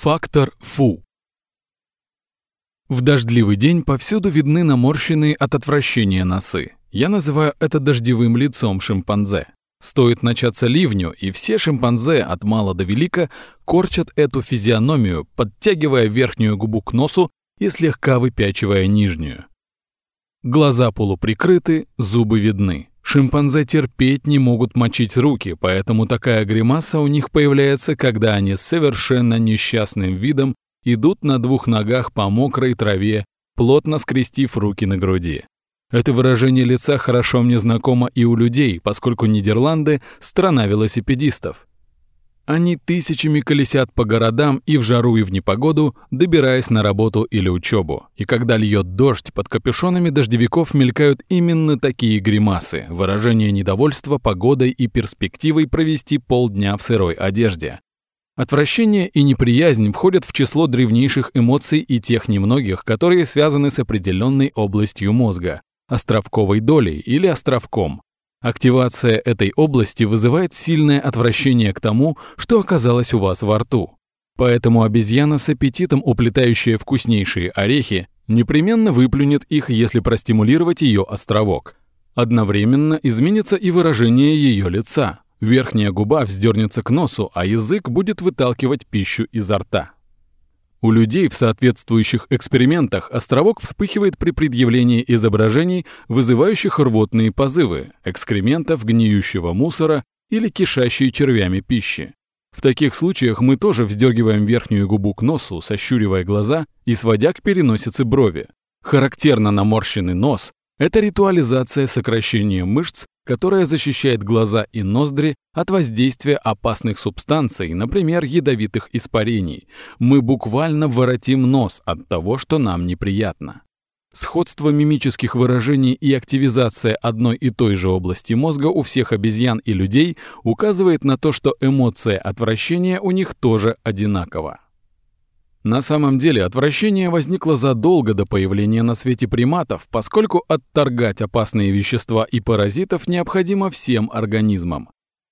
Фактор фу. В дождливый день повсюду видны наморщенные от отвращения носы. Я называю это дождевым лицом шимпанзе. Стоит начаться ливню, и все шимпанзе от мала до велика корчат эту физиономию, подтягивая верхнюю губу к носу и слегка выпячивая нижнюю. Глаза полуприкрыты, зубы видны. Шимпанзе терпеть не могут мочить руки, поэтому такая гримаса у них появляется, когда они с совершенно несчастным видом идут на двух ногах по мокрой траве, плотно скрестив руки на груди. Это выражение лица хорошо мне знакомо и у людей, поскольку Нидерланды – страна велосипедистов. Они тысячами колесят по городам и в жару, и в непогоду, добираясь на работу или учебу. И когда льет дождь, под капюшонами дождевиков мелькают именно такие гримасы, выражение недовольства погодой и перспективой провести полдня в сырой одежде. Отвращение и неприязнь входят в число древнейших эмоций и тех немногих, которые связаны с определенной областью мозга, островковой долей или островком, Активация этой области вызывает сильное отвращение к тому, что оказалось у вас во рту. Поэтому обезьяна с аппетитом, уплетающая вкуснейшие орехи, непременно выплюнет их, если простимулировать ее островок. Одновременно изменится и выражение ее лица. Верхняя губа вздернется к носу, а язык будет выталкивать пищу изо рта. У людей в соответствующих экспериментах островок вспыхивает при предъявлении изображений, вызывающих рвотные позывы, экскрементов, гниющего мусора или кишащей червями пищи. В таких случаях мы тоже вздергиваем верхнюю губу к носу, сощуривая глаза и сводя к переносице брови. Характерно наморщенный нос – это ритуализация сокращения мышц которая защищает глаза и ноздри от воздействия опасных субстанций, например, ядовитых испарений. Мы буквально воротим нос от того, что нам неприятно. Сходство мимических выражений и активизация одной и той же области мозга у всех обезьян и людей указывает на то, что эмоция отвращения у них тоже одинакова. На самом деле отвращение возникло задолго до появления на свете приматов, поскольку отторгать опасные вещества и паразитов необходимо всем организмам.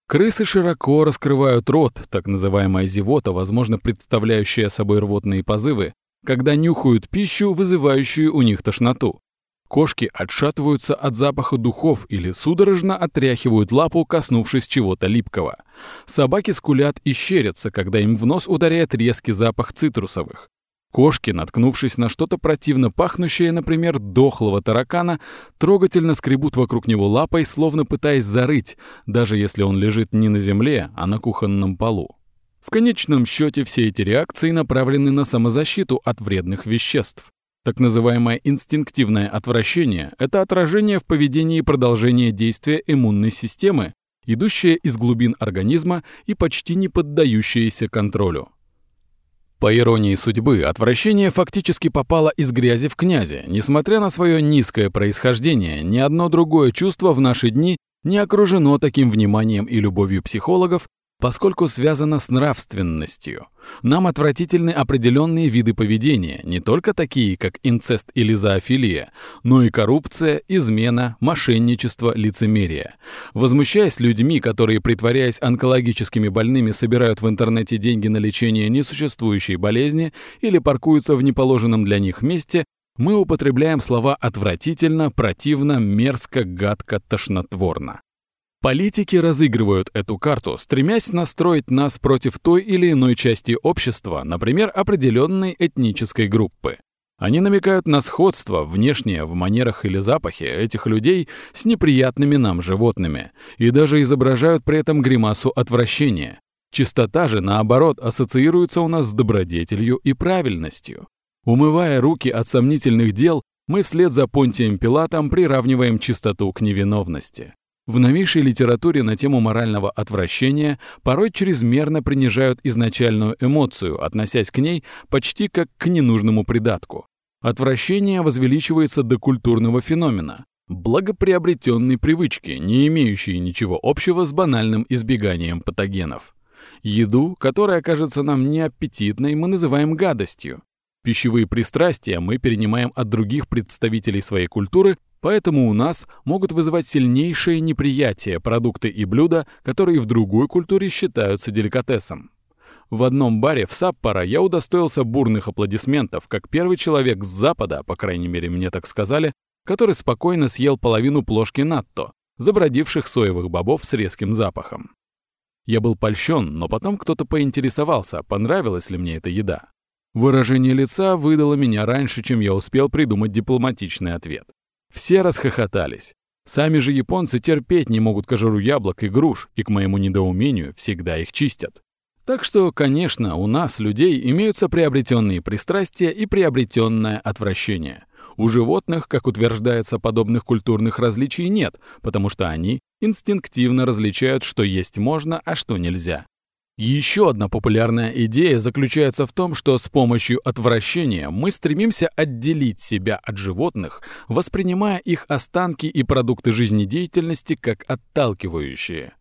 Крысы широко раскрывают рот, так называемая зевота, возможно, представляющая собой рвотные позывы, когда нюхают пищу, вызывающую у них тошноту. Кошки отшатываются от запаха духов или судорожно отряхивают лапу, коснувшись чего-то липкого. Собаки скулят и щерятся, когда им в нос ударяет резкий запах цитрусовых. Кошки, наткнувшись на что-то противно пахнущее, например, дохлого таракана, трогательно скребут вокруг него лапой, словно пытаясь зарыть, даже если он лежит не на земле, а на кухонном полу. В конечном счете все эти реакции направлены на самозащиту от вредных веществ. Так называемое инстинктивное отвращение – это отражение в поведении продолжения действия иммунной системы, идущее из глубин организма и почти не поддающееся контролю. По иронии судьбы, отвращение фактически попало из грязи в князи. Несмотря на свое низкое происхождение, ни одно другое чувство в наши дни не окружено таким вниманием и любовью психологов, поскольку связано с нравственностью. Нам отвратительны определенные виды поведения, не только такие, как инцест или зоофилия, но и коррупция, измена, мошенничество, лицемерие. Возмущаясь людьми, которые, притворяясь онкологическими больными, собирают в интернете деньги на лечение несуществующей болезни или паркуются в неположенном для них месте, мы употребляем слова отвратительно, противно, мерзко, гадко, тошнотворно. Политики разыгрывают эту карту, стремясь настроить нас против той или иной части общества, например, определенной этнической группы. Они намекают на сходство, внешнее, в манерах или запахе этих людей с неприятными нам животными, и даже изображают при этом гримасу отвращения. Чистота же, наоборот, ассоциируется у нас с добродетелью и правильностью. Умывая руки от сомнительных дел, мы вслед за Понтием Пилатом приравниваем чистоту к невиновности. В новейшей литературе на тему морального отвращения порой чрезмерно принижают изначальную эмоцию, относясь к ней почти как к ненужному придатку. Отвращение возвеличивается до культурного феномена, благоприобретенной привычки, не имеющей ничего общего с банальным избеганием патогенов. Еду, которая кажется нам неаппетитной, мы называем гадостью. Пищевые пристрастия мы перенимаем от других представителей своей культуры Поэтому у нас могут вызывать сильнейшее неприятие продукты и блюда, которые в другой культуре считаются деликатесом. В одном баре в Саппоро я удостоился бурных аплодисментов, как первый человек с запада, по крайней мере мне так сказали, который спокойно съел половину плошки натто, забродивших соевых бобов с резким запахом. Я был польщен, но потом кто-то поинтересовался, понравилась ли мне эта еда. Выражение лица выдало меня раньше, чем я успел придумать дипломатичный ответ. Все расхохотались. Сами же японцы терпеть не могут кожуру яблок и груш, и, к моему недоумению, всегда их чистят. Так что, конечно, у нас, людей, имеются приобретенные пристрастия и приобретенное отвращение. У животных, как утверждается, подобных культурных различий нет, потому что они инстинктивно различают, что есть можно, а что нельзя. Еще одна популярная идея заключается в том, что с помощью отвращения мы стремимся отделить себя от животных, воспринимая их останки и продукты жизнедеятельности как отталкивающие.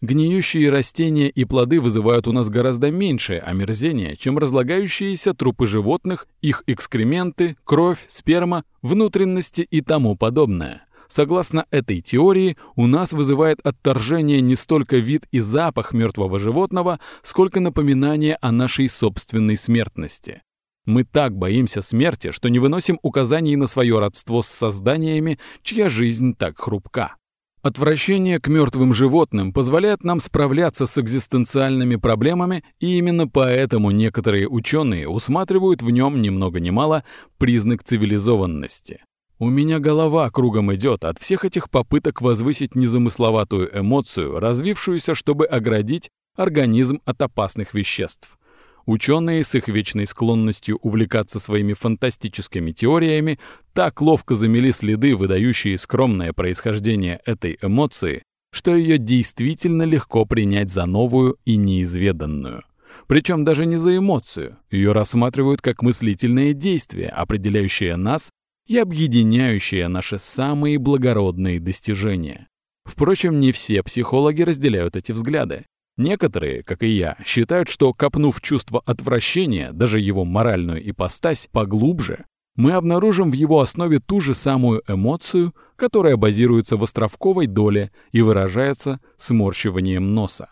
Гниющие растения и плоды вызывают у нас гораздо меньшее омерзение, чем разлагающиеся трупы животных, их экскременты, кровь, сперма, внутренности и тому подобное. Согласно этой теории, у нас вызывает отторжение не столько вид и запах мертвого животного, сколько напоминание о нашей собственной смертности. Мы так боимся смерти, что не выносим указаний на свое родство с созданиями, чья жизнь так хрупка. Отвращение к мертвым животным позволяет нам справляться с экзистенциальными проблемами, и именно поэтому некоторые ученые усматривают в нем ни много ни мало признак цивилизованности. У меня голова кругом идет от всех этих попыток возвысить незамысловатую эмоцию, развившуюся, чтобы оградить организм от опасных веществ. Ученые с их вечной склонностью увлекаться своими фантастическими теориями так ловко замели следы, выдающие скромное происхождение этой эмоции, что ее действительно легко принять за новую и неизведанную. Причем даже не за эмоцию, ее рассматривают как мыслительное действие, определяющее нас и объединяющая наши самые благородные достижения. Впрочем, не все психологи разделяют эти взгляды. Некоторые, как и я, считают, что, копнув чувство отвращения, даже его моральную ипостась, поглубже, мы обнаружим в его основе ту же самую эмоцию, которая базируется в островковой доле и выражается сморщиванием носа.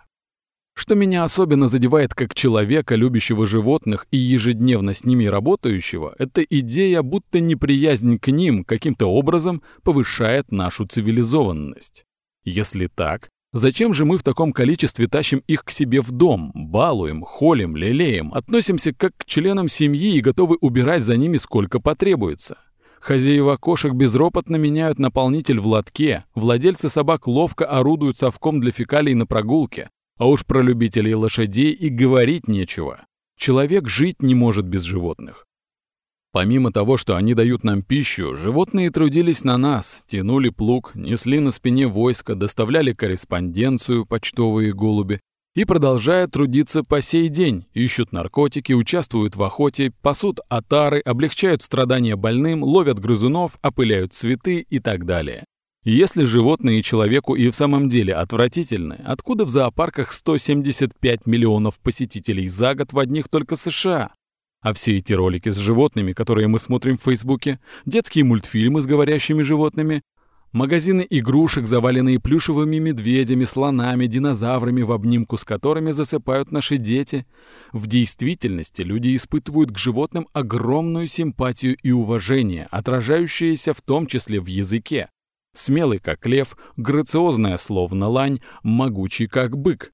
Что меня особенно задевает как человека, любящего животных и ежедневно с ними работающего, это идея, будто неприязнь к ним каким-то образом повышает нашу цивилизованность. Если так, зачем же мы в таком количестве тащим их к себе в дом, балуем, холим, лелеем, относимся как к членам семьи и готовы убирать за ними сколько потребуется? Хозяева кошек безропотно меняют наполнитель в лотке, владельцы собак ловко орудуют совком для фекалий на прогулке, а уж про любителей лошадей и говорить нечего. Человек жить не может без животных. Помимо того, что они дают нам пищу, животные трудились на нас, тянули плуг, несли на спине войско, доставляли корреспонденцию, почтовые голуби, и продолжают трудиться по сей день, ищут наркотики, участвуют в охоте, пасут отары, облегчают страдания больным, ловят грызунов, опыляют цветы и так далее. Если животные человеку и в самом деле отвратительны, откуда в зоопарках 175 миллионов посетителей за год в одних только США? А все эти ролики с животными, которые мы смотрим в Фейсбуке, детские мультфильмы с говорящими животными, магазины игрушек, заваленные плюшевыми медведями, слонами, динозаврами, в обнимку с которыми засыпают наши дети. В действительности люди испытывают к животным огромную симпатию и уважение, отражающееся в том числе в языке. Смелый, как лев, грациозная, словно лань, могучий, как бык.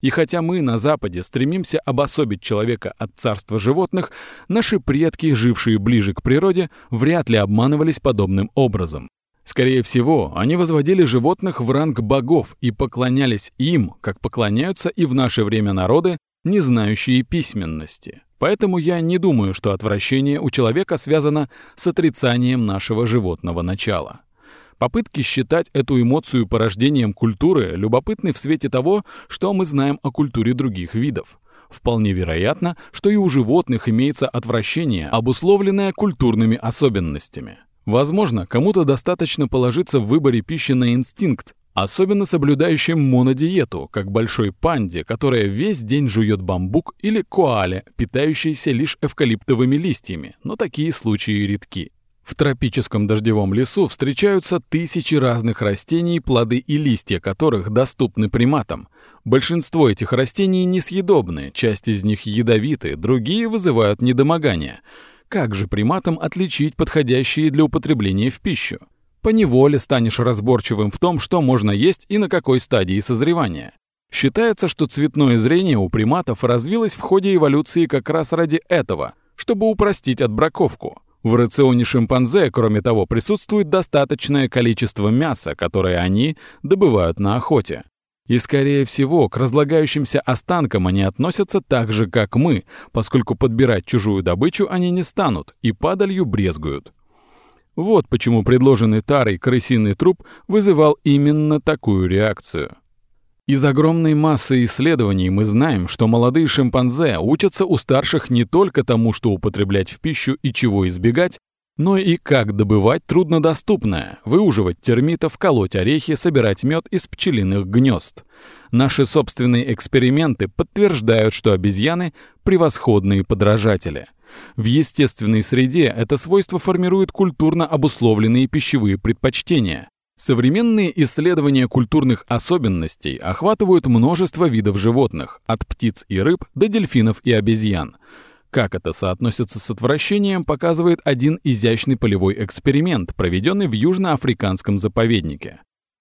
И хотя мы на Западе стремимся обособить человека от царства животных, наши предки, жившие ближе к природе, вряд ли обманывались подобным образом. Скорее всего, они возводили животных в ранг богов и поклонялись им, как поклоняются и в наше время народы, не знающие письменности. Поэтому я не думаю, что отвращение у человека связано с отрицанием нашего животного начала. Попытки считать эту эмоцию порождением культуры любопытны в свете того, что мы знаем о культуре других видов. Вполне вероятно, что и у животных имеется отвращение, обусловленное культурными особенностями. Возможно, кому-то достаточно положиться в выборе пищи на инстинкт, особенно соблюдающим монодиету, как большой панде, которая весь день жует бамбук, или коале, питающейся лишь эвкалиптовыми листьями, но такие случаи редки. В тропическом дождевом лесу встречаются тысячи разных растений, плоды и листья которых доступны приматам. Большинство этих растений несъедобны, часть из них ядовиты, другие вызывают недомогание. Как же приматам отличить подходящие для употребления в пищу? Поневоле станешь разборчивым в том, что можно есть и на какой стадии созревания. Считается, что цветное зрение у приматов развилось в ходе эволюции как раз ради этого, чтобы упростить отбраковку. В рационе шимпанзе, кроме того, присутствует достаточное количество мяса, которое они добывают на охоте. И, скорее всего, к разлагающимся останкам они относятся так же, как мы, поскольку подбирать чужую добычу они не станут и падалью брезгуют. Вот почему предложенный тарой крысиный труп вызывал именно такую реакцию. Из огромной массы исследований мы знаем, что молодые шимпанзе учатся у старших не только тому, что употреблять в пищу и чего избегать, но и как добывать труднодоступное, выуживать термитов, колоть орехи, собирать мед из пчелиных гнезд. Наши собственные эксперименты подтверждают, что обезьяны – превосходные подражатели. В естественной среде это свойство формирует культурно обусловленные пищевые предпочтения. Современные исследования культурных особенностей охватывают множество видов животных, от птиц и рыб до дельфинов и обезьян. Как это соотносится с отвращением, показывает один изящный полевой эксперимент, проведенный в южноафриканском заповеднике.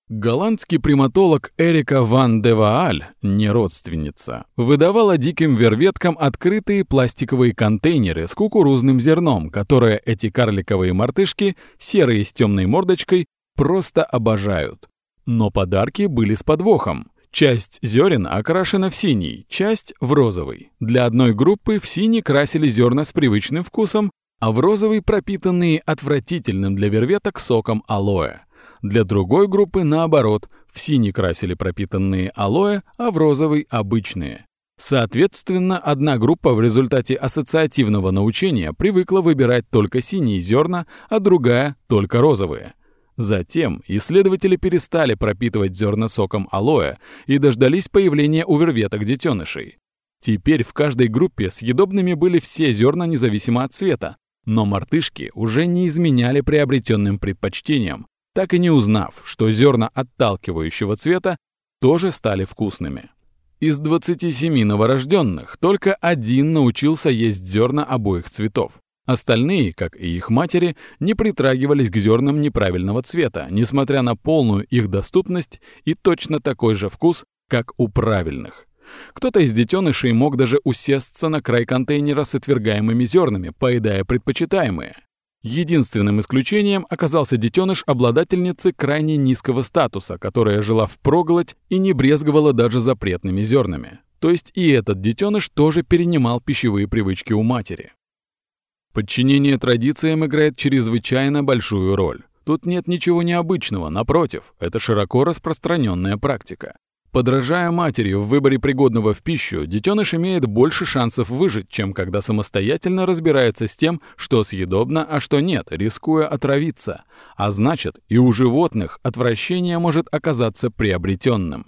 Голландский приматолог Эрика ван де Вааль, не родственница, выдавала диким верветкам открытые пластиковые контейнеры с кукурузным зерном, которые эти карликовые мартышки, серые с темной мордочкой, просто обожают. Но подарки были с подвохом. Часть зерен окрашена в синий, часть в розовый. Для одной группы в синий красили зерна с привычным вкусом, а в розовый пропитанные отвратительным для верветок соком алоэ. Для другой группы, наоборот, в синий красили пропитанные алоэ, а в розовый – обычные. Соответственно, одна группа в результате ассоциативного научения привыкла выбирать только синие зерна, а другая – только розовые – Затем исследователи перестали пропитывать зерна соком алоэ и дождались появления у верветок детенышей. Теперь в каждой группе съедобными были все зерна независимо от цвета, но мартышки уже не изменяли приобретенным предпочтениям, так и не узнав, что зерна отталкивающего цвета тоже стали вкусными. Из 27 новорожденных только один научился есть зерна обоих цветов. Остальные, как и их матери, не притрагивались к зернам неправильного цвета, несмотря на полную их доступность и точно такой же вкус, как у правильных. Кто-то из детенышей мог даже усесться на край контейнера с отвергаемыми зернами, поедая предпочитаемые. Единственным исключением оказался детеныш обладательницы крайне низкого статуса, которая жила в впроголодь и не брезговала даже запретными зернами. То есть и этот детеныш тоже перенимал пищевые привычки у матери. Подчинение традициям играет чрезвычайно большую роль. Тут нет ничего необычного, напротив, это широко распространенная практика. Подражая матери в выборе пригодного в пищу, детеныш имеет больше шансов выжить, чем когда самостоятельно разбирается с тем, что съедобно, а что нет, рискуя отравиться. А значит, и у животных отвращение может оказаться приобретенным.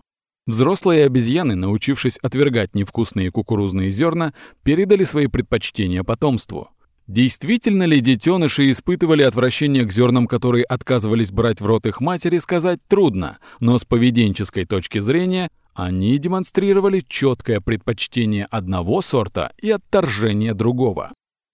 Взрослые обезьяны, научившись отвергать невкусные кукурузные зерна, передали свои предпочтения потомству. Действительно ли детеныши испытывали отвращение к зернам, которые отказывались брать в рот их матери, сказать трудно, но с поведенческой точки зрения они демонстрировали четкое предпочтение одного сорта и отторжение другого.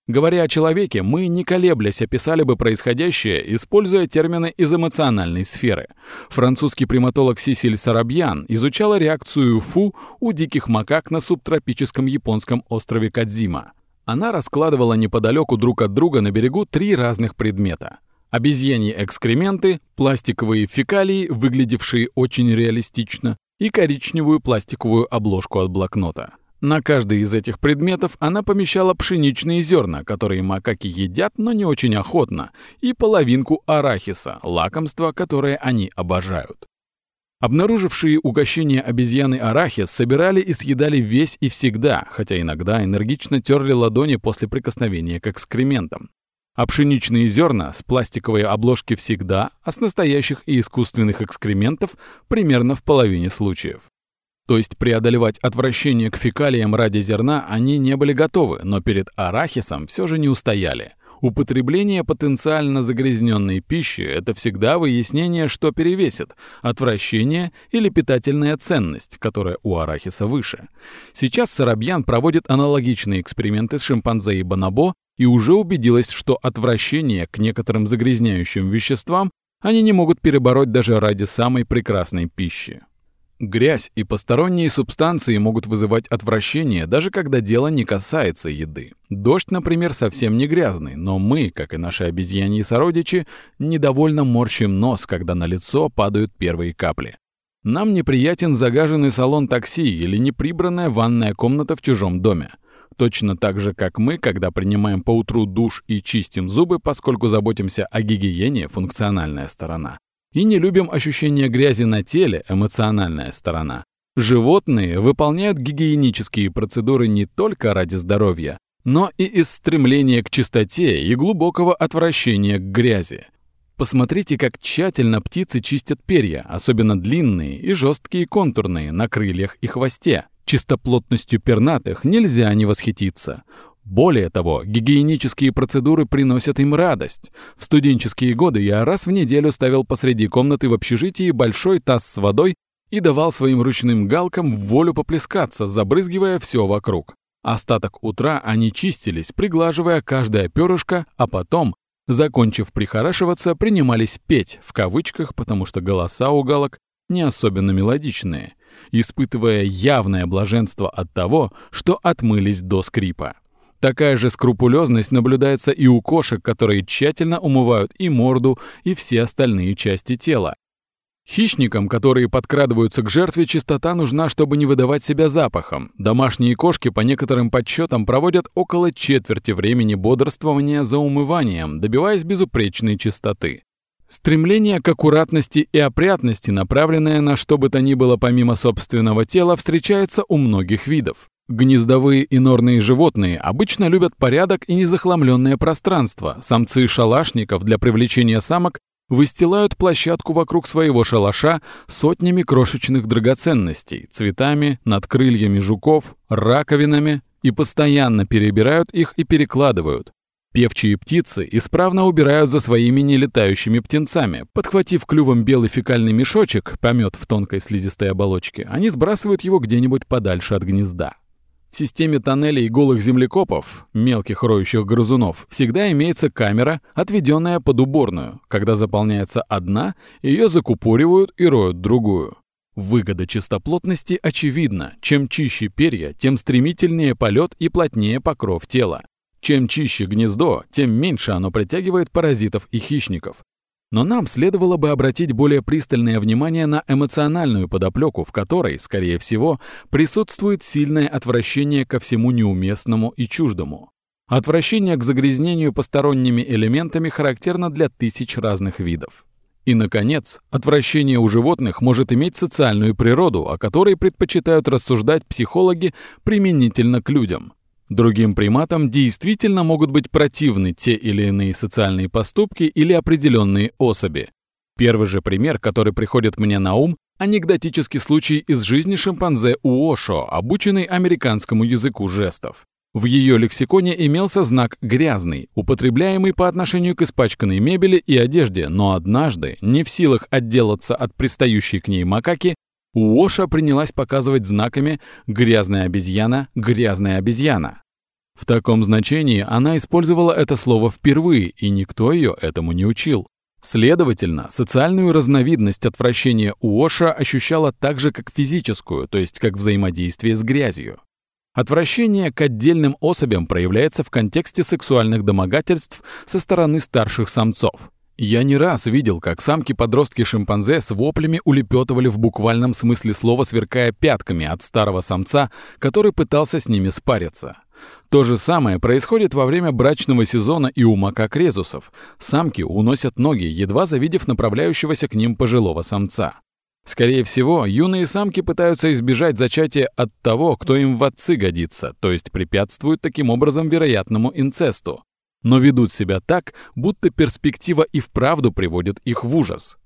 Говоря о человеке, мы, не колеблясь, описали бы происходящее, используя термины из эмоциональной сферы. Французский приматолог Сисиль Сарабьян изучала реакцию фу у диких макак на субтропическом японском острове Кадзима. Она раскладывала неподалеку друг от друга на берегу три разных предмета. Обезьяньи экскременты, пластиковые фекалии, выглядевшие очень реалистично, и коричневую пластиковую обложку от блокнота. На каждый из этих предметов она помещала пшеничные зерна, которые макаки едят, но не очень охотно, и половинку арахиса, лакомства, которое они обожают. Обнаружившие угощение обезьяны арахис собирали и съедали весь и всегда, хотя иногда энергично терли ладони после прикосновения к экскрементам. А пшеничные зерна с пластиковой обложки всегда, а с настоящих и искусственных экскрементов примерно в половине случаев. То есть преодолевать отвращение к фекалиям ради зерна они не были готовы, но перед арахисом все же не устояли. Употребление потенциально загрязненной пищи – это всегда выяснение, что перевесит – отвращение или питательная ценность, которая у арахиса выше. Сейчас Сарабьян проводит аналогичные эксперименты с шимпанзе и бонобо и уже убедилась, что отвращение к некоторым загрязняющим веществам они не могут перебороть даже ради самой прекрасной пищи. Грязь и посторонние субстанции могут вызывать отвращение, даже когда дело не касается еды. Дождь, например, совсем не грязный, но мы, как и наши обезьяньи сородичи, недовольно морщим нос, когда на лицо падают первые капли. Нам неприятен загаженный салон такси или неприбранная ванная комната в чужом доме. Точно так же, как мы, когда принимаем поутру душ и чистим зубы, поскольку заботимся о гигиене, функциональная сторона и не любим ощущение грязи на теле, эмоциональная сторона. Животные выполняют гигиенические процедуры не только ради здоровья, но и из стремления к чистоте и глубокого отвращения к грязи. Посмотрите, как тщательно птицы чистят перья, особенно длинные и жесткие контурные на крыльях и хвосте. Чистоплотностью пернатых нельзя не восхититься. Более того, гигиенические процедуры приносят им радость. В студенческие годы я раз в неделю ставил посреди комнаты в общежитии большой таз с водой и давал своим ручным галкам волю поплескаться, забрызгивая все вокруг. Остаток утра они чистились, приглаживая каждое перышко, а потом, закончив прихорашиваться, принимались петь, в кавычках, потому что голоса у галок не особенно мелодичные, испытывая явное блаженство от того, что отмылись до скрипа. Такая же скрупулезность наблюдается и у кошек, которые тщательно умывают и морду, и все остальные части тела. Хищникам, которые подкрадываются к жертве, чистота нужна, чтобы не выдавать себя запахом. Домашние кошки, по некоторым подсчетам, проводят около четверти времени бодрствования за умыванием, добиваясь безупречной чистоты. Стремление к аккуратности и опрятности, направленное на что бы то ни было помимо собственного тела, встречается у многих видов. Гнездовые и норные животные обычно любят порядок и незахламленное пространство. Самцы шалашников для привлечения самок выстилают площадку вокруг своего шалаша сотнями крошечных драгоценностей, цветами, над крыльями жуков, раковинами и постоянно перебирают их и перекладывают. Певчие птицы исправно убирают за своими нелетающими птенцами. Подхватив клювом белый фекальный мешочек, помет в тонкой слизистой оболочке, они сбрасывают его где-нибудь подальше от гнезда. В системе тоннелей голых землекопов, мелких роющих грызунов, всегда имеется камера, отведенная под уборную. Когда заполняется одна, ее закупоривают и роют другую. Выгода чистоплотности очевидна. Чем чище перья, тем стремительнее полет и плотнее покров тела. Чем чище гнездо, тем меньше оно притягивает паразитов и хищников. Но нам следовало бы обратить более пристальное внимание на эмоциональную подоплеку, в которой, скорее всего, присутствует сильное отвращение ко всему неуместному и чуждому. Отвращение к загрязнению посторонними элементами характерно для тысяч разных видов. И, наконец, отвращение у животных может иметь социальную природу, о которой предпочитают рассуждать психологи применительно к людям. Другим приматам действительно могут быть противны те или иные социальные поступки или определенные особи. Первый же пример, который приходит мне на ум, анекдотический случай из жизни шимпанзе Уошо, обученный американскому языку жестов. В ее лексиконе имелся знак «грязный», употребляемый по отношению к испачканной мебели и одежде, но однажды, не в силах отделаться от пристающей к ней макаки, Уоша принялась показывать знаками «грязная обезьяна», «грязная обезьяна». В таком значении она использовала это слово впервые, и никто ее этому не учил. Следовательно, социальную разновидность отвращения Уоша ощущала так же, как физическую, то есть как взаимодействие с грязью. Отвращение к отдельным особям проявляется в контексте сексуальных домогательств со стороны старших самцов. Я не раз видел, как самки-подростки шимпанзе с воплями улепетывали в буквальном смысле слова, сверкая пятками от старого самца, который пытался с ними спариться. То же самое происходит во время брачного сезона и у макак резусов. Самки уносят ноги, едва завидев направляющегося к ним пожилого самца. Скорее всего, юные самки пытаются избежать зачатия от того, кто им в отцы годится, то есть препятствуют таким образом вероятному инцесту но ведут себя так, будто перспектива и вправду приводит их в ужас.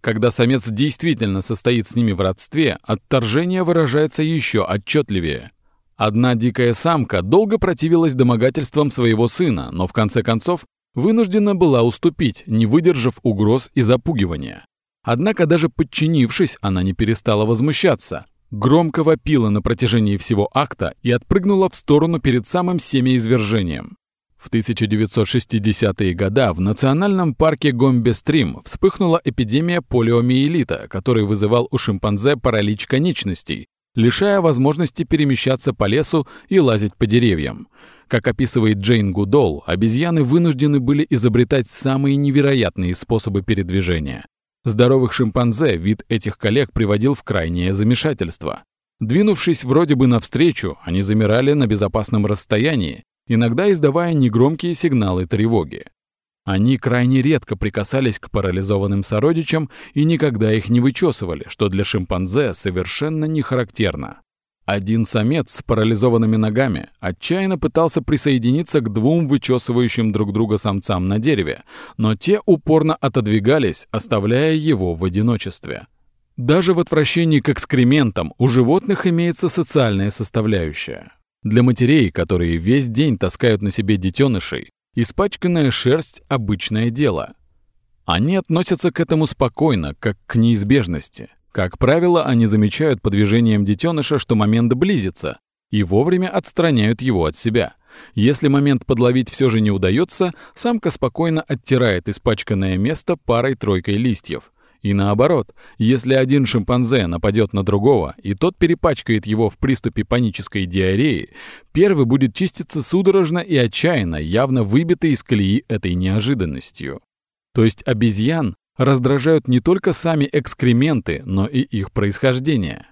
Когда самец действительно состоит с ними в родстве, отторжение выражается еще отчетливее. Одна дикая самка долго противилась домогательствам своего сына, но в конце концов вынуждена была уступить, не выдержав угроз и запугивания. Однако даже подчинившись, она не перестала возмущаться. Громко вопила на протяжении всего акта и отпрыгнула в сторону перед самым семяизвержением. В 1960-е годы в национальном парке Гомбе-Стрим вспыхнула эпидемия полиомиелита, который вызывал у шимпанзе паралич конечностей, лишая возможности перемещаться по лесу и лазить по деревьям. Как описывает Джейн Гудол, обезьяны вынуждены были изобретать самые невероятные способы передвижения. Здоровых шимпанзе вид этих коллег приводил в крайнее замешательство. Двинувшись вроде бы навстречу, они замирали на безопасном расстоянии, иногда издавая негромкие сигналы тревоги. Они крайне редко прикасались к парализованным сородичам и никогда их не вычесывали, что для шимпанзе совершенно не характерно. Один самец с парализованными ногами отчаянно пытался присоединиться к двум вычесывающим друг друга самцам на дереве, но те упорно отодвигались, оставляя его в одиночестве. Даже в отвращении к экскрементам у животных имеется социальная составляющая. Для матерей, которые весь день таскают на себе детенышей, испачканная шерсть – обычное дело. Они относятся к этому спокойно, как к неизбежности – как правило, они замечают по движениям детеныша, что момент близится, и вовремя отстраняют его от себя. Если момент подловить все же не удается, самка спокойно оттирает испачканное место парой-тройкой листьев. И наоборот, если один шимпанзе нападет на другого, и тот перепачкает его в приступе панической диареи, первый будет чиститься судорожно и отчаянно, явно выбитый из колеи этой неожиданностью. То есть обезьян раздражают не только сами экскременты, но и их происхождение.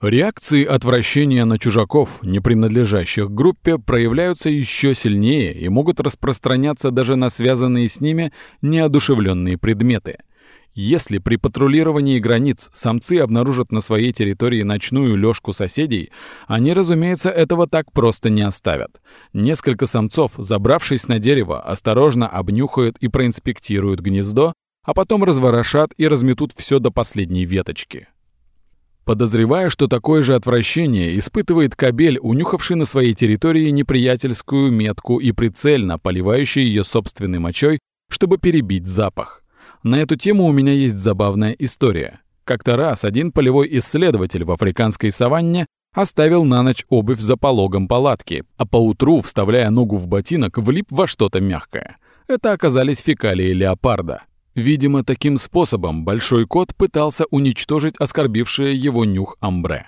Реакции отвращения на чужаков, не принадлежащих группе, проявляются еще сильнее и могут распространяться даже на связанные с ними неодушевленные предметы. Если при патрулировании границ самцы обнаружат на своей территории ночную лёжку соседей, они, разумеется, этого так просто не оставят. Несколько самцов, забравшись на дерево, осторожно обнюхают и проинспектируют гнездо, а потом разворошат и разметут все до последней веточки. Подозревая, что такое же отвращение испытывает кабель, унюхавший на своей территории неприятельскую метку и прицельно поливающий ее собственной мочой, чтобы перебить запах. На эту тему у меня есть забавная история. Как-то раз один полевой исследователь в африканской саванне оставил на ночь обувь за пологом палатки, а поутру, вставляя ногу в ботинок, влип во что-то мягкое. Это оказались фекалии леопарда. Видимо, таким способом большой кот пытался уничтожить оскорбившее его нюх амбре.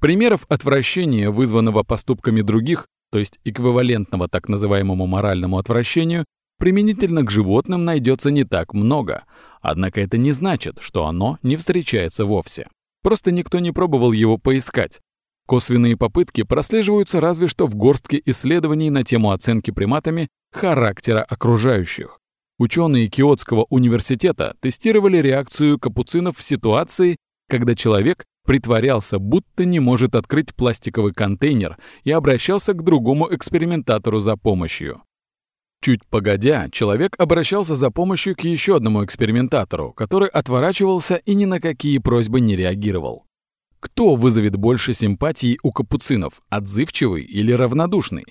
Примеров отвращения, вызванного поступками других, то есть эквивалентного так называемому моральному отвращению, применительно к животным найдется не так много. Однако это не значит, что оно не встречается вовсе. Просто никто не пробовал его поискать. Косвенные попытки прослеживаются разве что в горстке исследований на тему оценки приматами характера окружающих. Ученые Киотского университета тестировали реакцию капуцинов в ситуации, когда человек притворялся, будто не может открыть пластиковый контейнер и обращался к другому экспериментатору за помощью. Чуть погодя, человек обращался за помощью к еще одному экспериментатору, который отворачивался и ни на какие просьбы не реагировал. Кто вызовет больше симпатии у капуцинов, отзывчивый или равнодушный?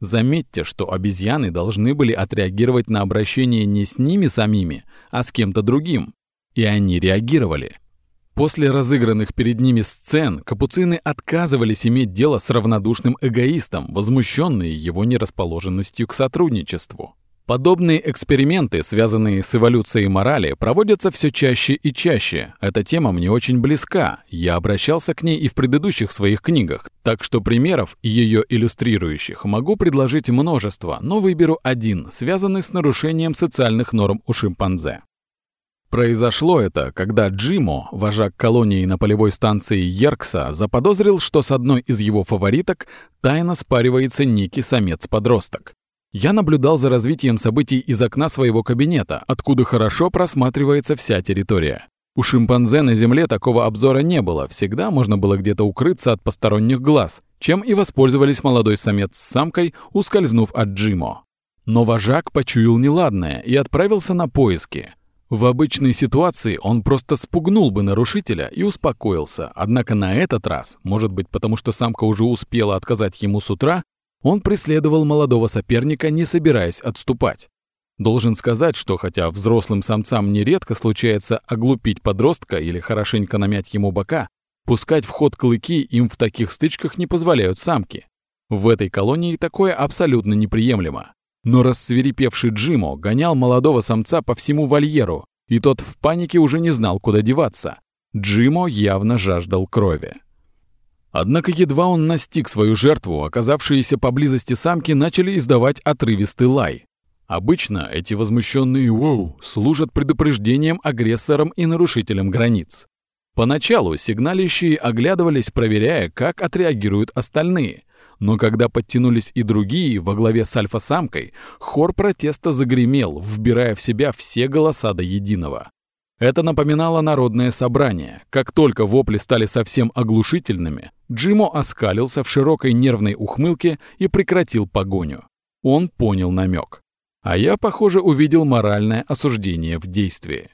Заметьте, что обезьяны должны были отреагировать на обращение не с ними самими, а с кем-то другим. И они реагировали. После разыгранных перед ними сцен капуцины отказывались иметь дело с равнодушным эгоистом, возмущенные его нерасположенностью к сотрудничеству. Подобные эксперименты, связанные с эволюцией морали, проводятся все чаще и чаще. Эта тема мне очень близка. Я обращался к ней и в предыдущих своих книгах, так что примеров, ее иллюстрирующих, могу предложить множество, но выберу один, связанный с нарушением социальных норм у шимпанзе. Произошло это, когда Джимо, вожак колонии на полевой станции Еркса, заподозрил, что с одной из его фавориток тайно спаривается некий самец-подросток. Я наблюдал за развитием событий из окна своего кабинета, откуда хорошо просматривается вся территория. У шимпанзе на земле такого обзора не было, всегда можно было где-то укрыться от посторонних глаз, чем и воспользовались молодой самец с самкой, ускользнув от Джимо. Но вожак почуял неладное и отправился на поиски. В обычной ситуации он просто спугнул бы нарушителя и успокоился, однако на этот раз, может быть потому что самка уже успела отказать ему с утра, он преследовал молодого соперника, не собираясь отступать. Должен сказать, что хотя взрослым самцам нередко случается оглупить подростка или хорошенько намять ему бока, пускать в ход клыки им в таких стычках не позволяют самки. В этой колонии такое абсолютно неприемлемо. Но рассверепевший Джимо гонял молодого самца по всему вольеру, и тот в панике уже не знал, куда деваться. Джимо явно жаждал крови. Однако едва он настиг свою жертву, оказавшиеся поблизости самки начали издавать отрывистый лай. Обычно эти возмущенные «воу» служат предупреждением агрессорам и нарушителям границ. Поначалу сигналищие оглядывались, проверяя, как отреагируют остальные – но когда подтянулись и другие во главе с альфа-самкой, хор протеста загремел, вбирая в себя все голоса до единого. Это напоминало народное собрание. Как только вопли стали совсем оглушительными, Джимо оскалился в широкой нервной ухмылке и прекратил погоню. Он понял намек. А я, похоже, увидел моральное осуждение в действии.